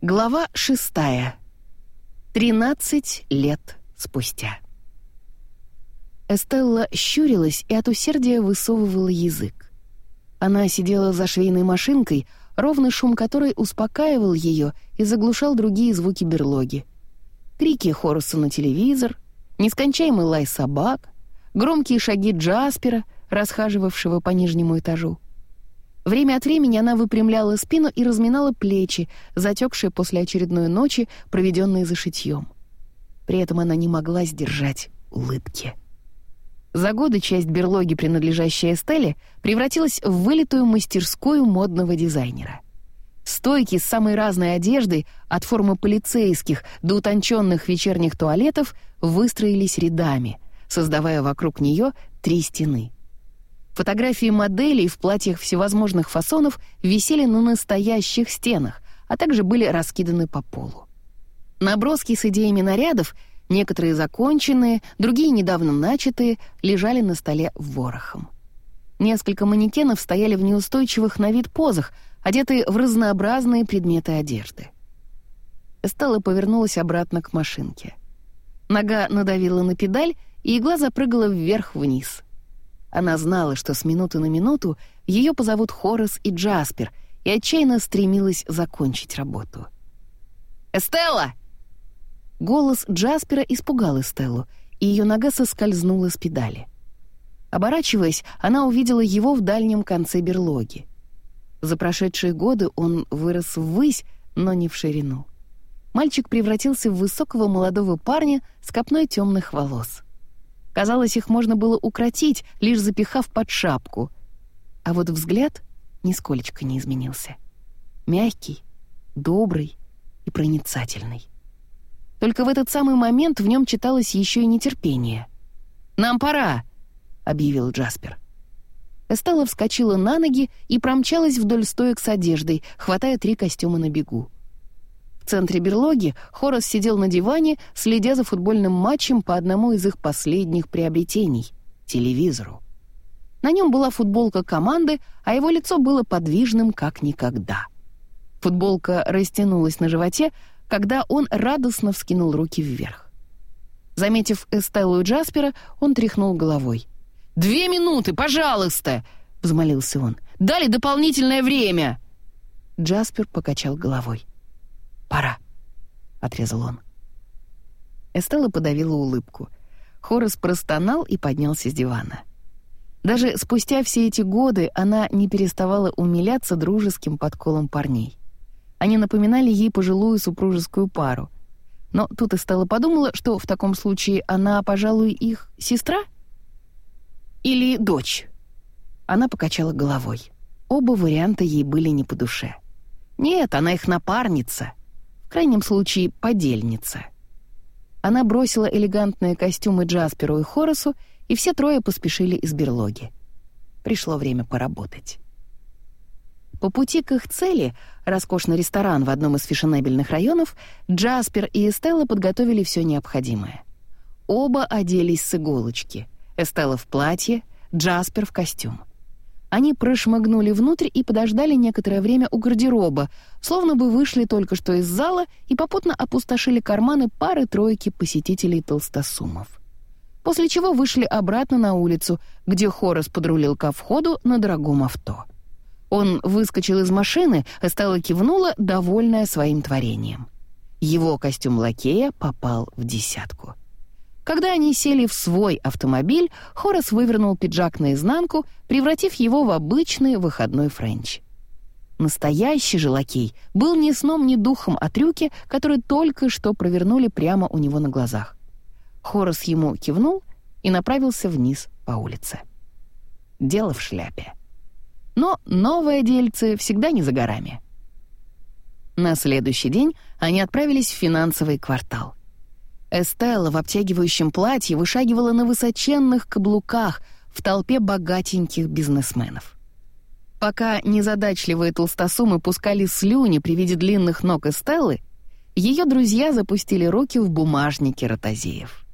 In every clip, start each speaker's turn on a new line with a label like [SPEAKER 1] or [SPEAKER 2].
[SPEAKER 1] Глава шестая. Тринадцать лет спустя. Эстелла щурилась и от усердия высовывала язык. Она сидела за швейной машинкой, ровный шум которой успокаивал ее и заглушал другие звуки берлоги. Крики Хоруса на телевизор, нескончаемый лай собак, громкие шаги Джаспера, расхаживавшего по нижнему этажу. Время от времени она выпрямляла спину и разминала плечи, затекшие после очередной ночи, проведенной за шитьем. При этом она не могла сдержать улыбки. За годы часть берлоги, принадлежащая Эстелле, превратилась в вылитую мастерскую модного дизайнера. Стойки с самой разной одеждой, от формы полицейских до утонченных вечерних туалетов, выстроились рядами, создавая вокруг нее три стены — Фотографии моделей в платьях всевозможных фасонов висели на настоящих стенах, а также были раскиданы по полу. Наброски с идеями нарядов, некоторые законченные, другие недавно начатые, лежали на столе ворохом. Несколько манекенов стояли в неустойчивых на вид позах, одетые в разнообразные предметы одежды. Стелла повернулась обратно к машинке. Нога надавила на педаль, и игла запрыгала вверх-вниз — она знала, что с минуты на минуту ее позовут Хорас и Джаспер, и отчаянно стремилась закончить работу. «Эстелла!» Голос Джаспера испугал Эстеллу, и ее нога соскользнула с педали. Оборачиваясь, она увидела его в дальнем конце берлоги. За прошедшие годы он вырос ввысь, но не в ширину. Мальчик превратился в высокого молодого парня с копной темных волос — Казалось, их можно было укротить, лишь запихав под шапку. А вот взгляд нисколечко не изменился. Мягкий, добрый и проницательный. Только в этот самый момент в нем читалось еще и нетерпение. «Нам пора!» — объявил Джаспер. Эстелла вскочила на ноги и промчалась вдоль стоек с одеждой, хватая три костюма на бегу. В центре берлоги Хорас сидел на диване, следя за футбольным матчем по одному из их последних приобретений — телевизору. На нем была футболка команды, а его лицо было подвижным как никогда. Футболка растянулась на животе, когда он радостно вскинул руки вверх. Заметив Эстеллу и Джаспера, он тряхнул головой. «Две минуты, пожалуйста!» — взмолился он. «Дали дополнительное время!» Джаспер покачал головой. «Пора», — отрезал он. Эстелла подавила улыбку. Хорас простонал и поднялся с дивана. Даже спустя все эти годы она не переставала умиляться дружеским подколом парней. Они напоминали ей пожилую супружескую пару. Но тут Эстелла подумала, что в таком случае она, пожалуй, их сестра? Или дочь? Она покачала головой. Оба варианта ей были не по душе. Нет, она их напарница, в крайнем случае, подельница. Она бросила элегантные костюмы Джасперу и Хорасу, и все трое поспешили из берлоги. Пришло время поработать. По пути к их цели, роскошный ресторан в одном из фешенебельных районов, Джаспер и Эстелла подготовили все необходимое. Оба оделись с иголочки. Эстелла в платье, Джаспер в костюм. Они прошмыгнули внутрь и подождали некоторое время у гардероба, словно бы вышли только что из зала и попутно опустошили карманы пары-тройки посетителей толстосумов. После чего вышли обратно на улицу, где Хорас подрулил ко входу на дорогом авто. Он выскочил из машины, Эстелла кивнула, довольная своим творением. Его костюм лакея попал в десятку. Когда они сели в свой автомобиль, Хорас вывернул пиджак наизнанку, превратив его в обычный выходной френч. Настоящий же лакей был ни сном, ни духом о трюке, который только что провернули прямо у него на глазах. Хорас ему кивнул и направился вниз по улице. Дело в шляпе. Но новое дельце всегда не за горами. На следующий день они отправились в финансовый квартал. Эстелла в обтягивающем платье вышагивала на высоченных каблуках в толпе богатеньких бизнесменов. Пока незадачливые толстосумы пускали слюни при виде длинных ног Эстеллы, ее друзья запустили руки в бумажники ротозеев.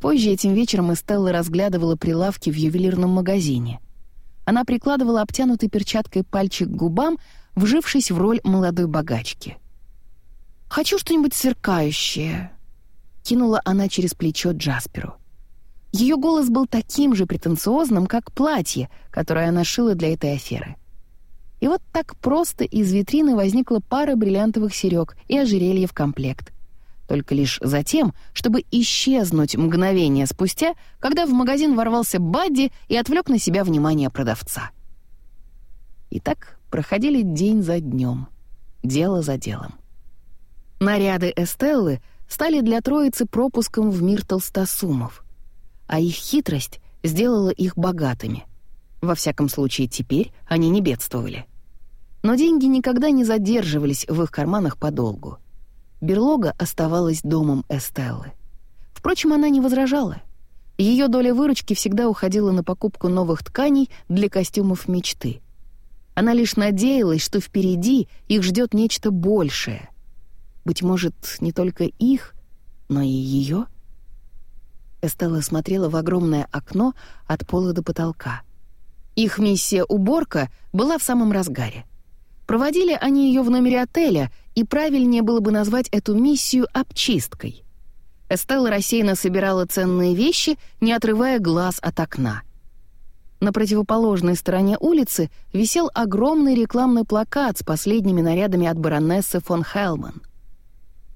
[SPEAKER 1] Позже этим вечером Эстелла разглядывала прилавки в ювелирном магазине. Она прикладывала обтянутой перчаткой пальчик к губам, вжившись в роль молодой богачки — «Хочу что-нибудь сверкающее», — кинула она через плечо Джасперу. Ее голос был таким же претенциозным, как платье, которое она шила для этой аферы. И вот так просто из витрины возникла пара бриллиантовых серёг и ожерелье в комплект. Только лишь затем, чтобы исчезнуть мгновение спустя, когда в магазин ворвался Бадди и отвлек на себя внимание продавца. И так проходили день за днем, дело за делом. Наряды Эстеллы стали для троицы пропуском в мир толстосумов а их хитрость сделала их богатыми. Во всяком случае, теперь они не бедствовали. Но деньги никогда не задерживались в их карманах подолгу. Берлога оставалась домом Эстеллы. Впрочем, она не возражала. Ее доля выручки всегда уходила на покупку новых тканей для костюмов мечты. Она лишь надеялась, что впереди их ждет нечто большее. Быть может, не только их, но и ее — Эстелла смотрела в огромное окно от пола до потолка. Их миссия «Уборка» была в самом разгаре. Проводили они ее в номере отеля, и правильнее было бы назвать эту миссию «обчисткой». Эстелла рассеянно собирала ценные вещи, не отрывая глаз от окна. На противоположной стороне улицы висел огромный рекламный плакат с последними нарядами от баронессы фон Хелман.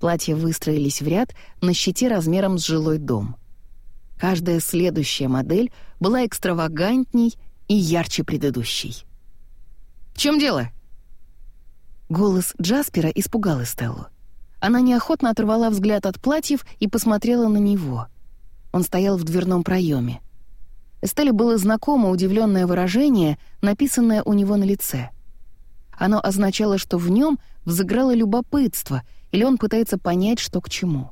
[SPEAKER 1] Платья выстроились в ряд на щите размером с жилой дом — Каждая следующая модель была экстравагантней и ярче предыдущей. «В чем дело?» Голос Джаспера испугал Эстеллу. Она неохотно оторвала взгляд от платьев и посмотрела на него. Он стоял в дверном проеме. Эстелле было знакомо удивленное выражение, написанное у него на лице. Оно означало, что в нем взыграло любопытство, или он пытается понять, что к чему.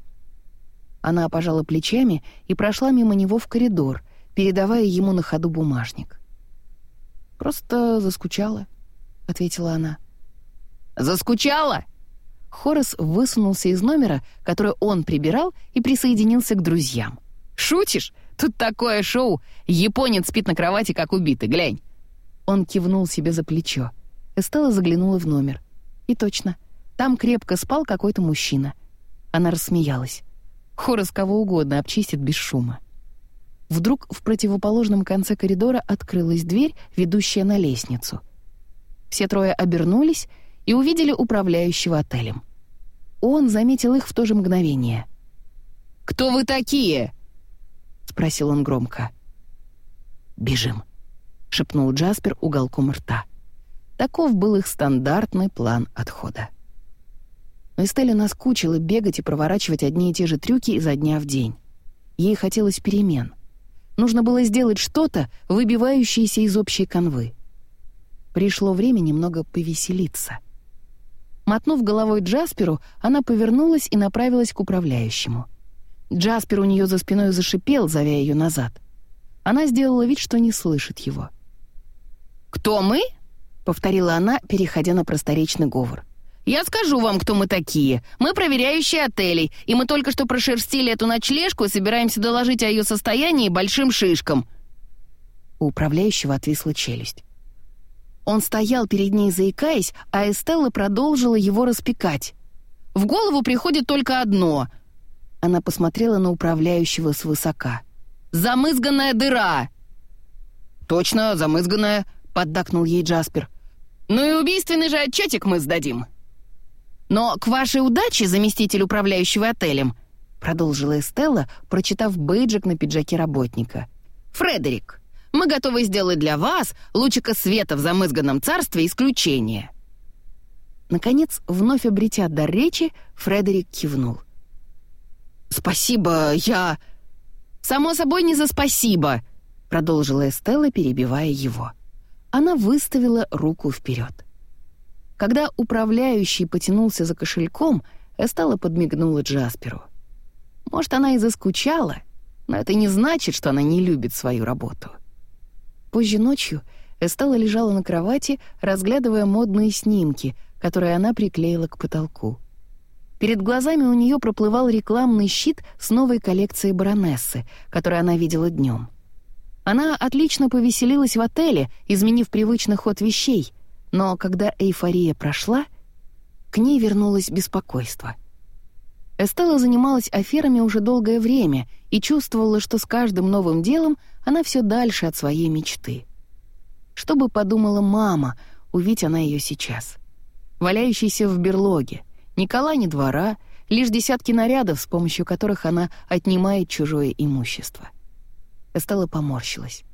[SPEAKER 1] Она пожала плечами и прошла мимо него в коридор, передавая ему на ходу бумажник. «Просто заскучала», — ответила она. «Заскучала?» Хорас высунулся из номера, который он прибирал, и присоединился к друзьям. «Шутишь? Тут такое шоу! Японец спит на кровати, как убитый, глянь!» Он кивнул себе за плечо. Эстелла заглянула в номер. И точно, там крепко спал какой-то мужчина. Она рассмеялась. Хорос кого угодно обчистит без шума. Вдруг в противоположном конце коридора открылась дверь, ведущая на лестницу. Все трое обернулись и увидели управляющего отелем. Он заметил их в то же мгновение. «Кто вы такие?» — спросил он громко. «Бежим», — шепнул Джаспер уголком рта. Таков был их стандартный план отхода. Но Эстелле наскучило бегать и проворачивать одни и те же трюки изо дня в день. Ей хотелось перемен. Нужно было сделать что-то, выбивающееся из общей канвы. Пришло время немного повеселиться. Мотнув головой Джасперу, она повернулась и направилась к управляющему. Джаспер у нее за спиной зашипел, зовя ее назад. Она сделала вид, что не слышит его. «Кто мы?» — повторила она, переходя на просторечный говор. «Я скажу вам, кто мы такие. Мы проверяющие отелей, и мы только что прошерстили эту ночлежку и собираемся доложить о ее состоянии большим шишкам». У управляющего отвисла челюсть. Он стоял перед ней, заикаясь, а Эстелла продолжила его распекать. «В голову приходит только одно». Она посмотрела на управляющего свысока. «Замызганная дыра!» «Точно, замызганная», — поддакнул ей Джаспер. «Ну и убийственный же отчетик мы сдадим». «Но к вашей удаче, заместитель управляющего отелем», продолжила Эстелла, прочитав бейджик на пиджаке работника. «Фредерик, мы готовы сделать для вас, лучика света в замызганном царстве, исключение». Наконец, вновь обретя дар речи, Фредерик кивнул. «Спасибо, я...» «Само собой, не за спасибо», — продолжила Эстелла, перебивая его. Она выставила руку вперед. Когда управляющий потянулся за кошельком, Эстелла подмигнула Джасперу. Может, она и заскучала, но это не значит, что она не любит свою работу. Позже ночью Эстелла лежала на кровати, разглядывая модные снимки, которые она приклеила к потолку. Перед глазами у нее проплывал рекламный щит с новой коллекцией баронессы, которую она видела днем. Она отлично повеселилась в отеле, изменив привычный ход вещей — но когда эйфория прошла, к ней вернулось беспокойство. Эстелла занималась аферами уже долгое время и чувствовала, что с каждым новым делом она все дальше от своей мечты. Что бы подумала мама, увидеть она ее сейчас. Валяющаяся в берлоге, ни кола, ни двора, лишь десятки нарядов, с помощью которых она отнимает чужое имущество. Эстелла поморщилась.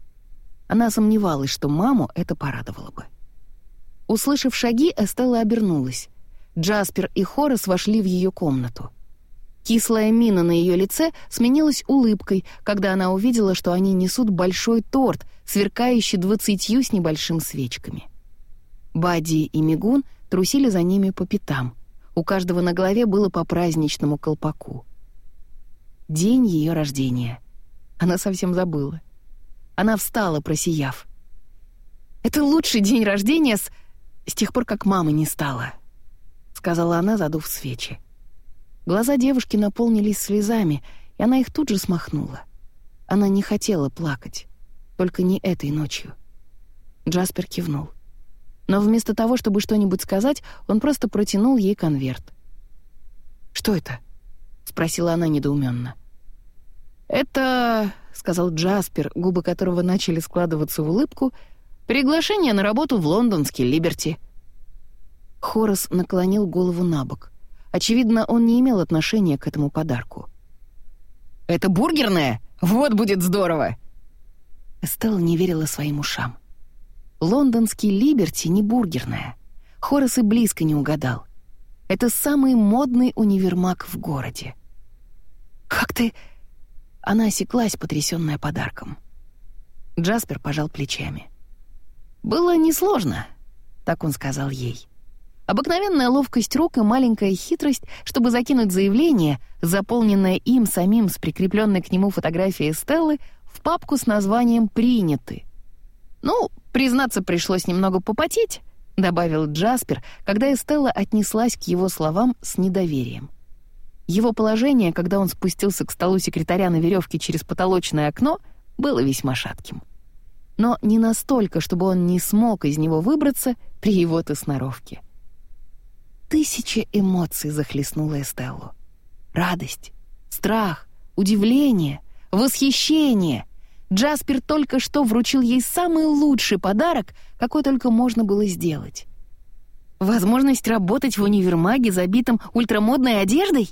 [SPEAKER 1] Она сомневалась, что маму это порадовало бы. Услышав шаги, Эстелла обернулась. Джаспер и Хорас вошли в ее комнату — Кислая мина на ее лице сменилась улыбкой, когда она увидела, что они несут большой торт, сверкающий двадцатью с небольшим свечками. Бадди и Мигун трусили за ними по пятам. У каждого на голове было по праздничному колпаку. День ее рождения. Она совсем забыла. Она встала, просияв. «Это лучший день рождения с... с тех пор, как мамы не стало», — сказала она, задув свечи. Глаза девушки наполнились слезами, и она их тут же смахнула. Она не хотела плакать, только не этой ночью. Джаспер кивнул. Но вместо того, чтобы что-нибудь сказать, он просто протянул ей конверт. «Что это?» — спросила она недоуменно. «Это...» — сказал Джаспер, губы которого начали складываться в улыбку, «приглашение на работу в лондонский Либерти». Хорас наклонил голову на бок. Очевидно, он не имел отношения к этому подарку. «Это бургерная? Вот будет здорово!» Эстелла не верила своим ушам. Лондонский Либерти не бургерная. Хорас и близко не угадал. Это самый модный универмаг в городе. «Как ты...» Она осеклась, потрясённая подарком. Джаспер пожал плечами. «Было несложно», — так он сказал ей. Обыкновенная ловкость рук и маленькая хитрость, чтобы закинуть заявление, заполненное им самим с прикрепленной к нему фотографией Стеллы, в папку с названием «Приняты». «Ну, признаться, пришлось немного попотеть», — добавил Джаспер, когда Эстелла отнеслась к его словам с недоверием. Его положение, когда он спустился к столу секретаря на веревке через потолочное окно, было весьма шатким. Но не настолько, чтобы он не смог из него выбраться при его-то сноровке. Тысяча эмоций захлестнула Эстеллу. Радость, страх, удивление, восхищение. Джаспер только что вручил ей самый лучший подарок, какой только можно было сделать. Возможность работать в универмаге, забитом ультрамодной одеждой?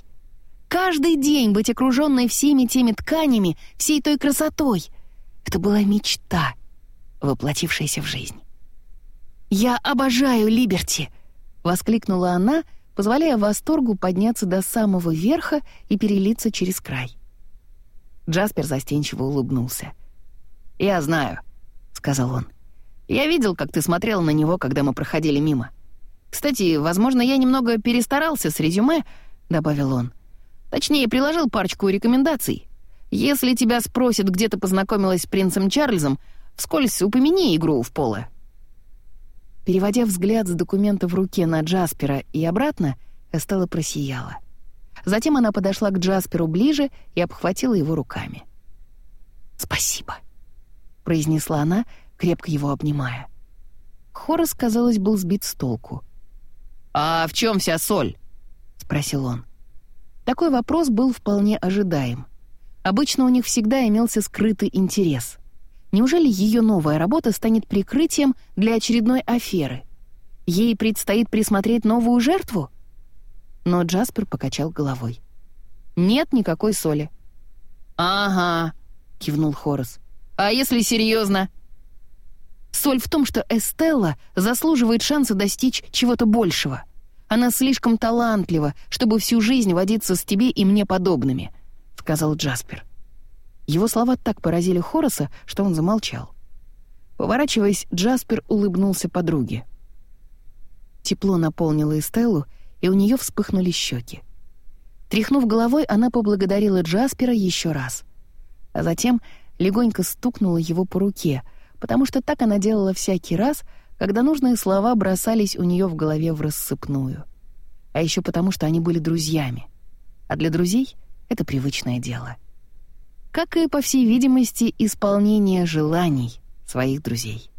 [SPEAKER 1] Каждый день быть окруженной всеми теми тканями, всей той красотой. Это была мечта, воплотившаяся в жизнь. «Я обожаю Либерти!» — воскликнула она, позволяя восторгу подняться до самого верха и перелиться через край. Джаспер застенчиво улыбнулся. «Я знаю», — сказал он. «Я видел, как ты смотрел на него, когда мы проходили мимо. Кстати, возможно, я немного перестарался с резюме», — добавил он. «Точнее, приложил парочку рекомендаций. Если тебя спросят, где ты познакомилась с принцем Чарльзом, вскользь упомяни игру в поло». Переводя взгляд с документа в руке на Джаспера и обратно, Эстелла просияла. Затем она подошла к Джасперу ближе и обхватила его руками. «Спасибо», — произнесла она, крепко его обнимая. Хорас, казалось, был сбит с толку. «А в чем вся соль?» — спросил он. Такой вопрос был вполне ожидаем. Обычно у них всегда имелся скрытый интерес. Неужели ее новая работа станет прикрытием для очередной аферы? Ей предстоит присмотреть новую жертву? Но Джаспер покачал головой. «Нет никакой соли». «Ага», — кивнул Хорас. «А если серьезно? Соль в том, что Эстелла заслуживает шанса достичь чего-то большего. Она слишком талантлива, чтобы всю жизнь водиться с тебе и мне подобными», — сказал Джаспер. Его слова так поразили Хораса, что он замолчал. Поворачиваясь, Джаспер улыбнулся подруге. Тепло наполнило Эстеллу, и у нее вспыхнули щеки. Тряхнув головой, она поблагодарила Джаспера еще раз. А затем легонько стукнула его по руке, потому что так она делала всякий раз, когда нужные слова бросались у нее в голове в рассыпную. А еще потому, что они были друзьями. А для друзей это привычное дело как и, по всей видимости, исполнение желаний своих друзей.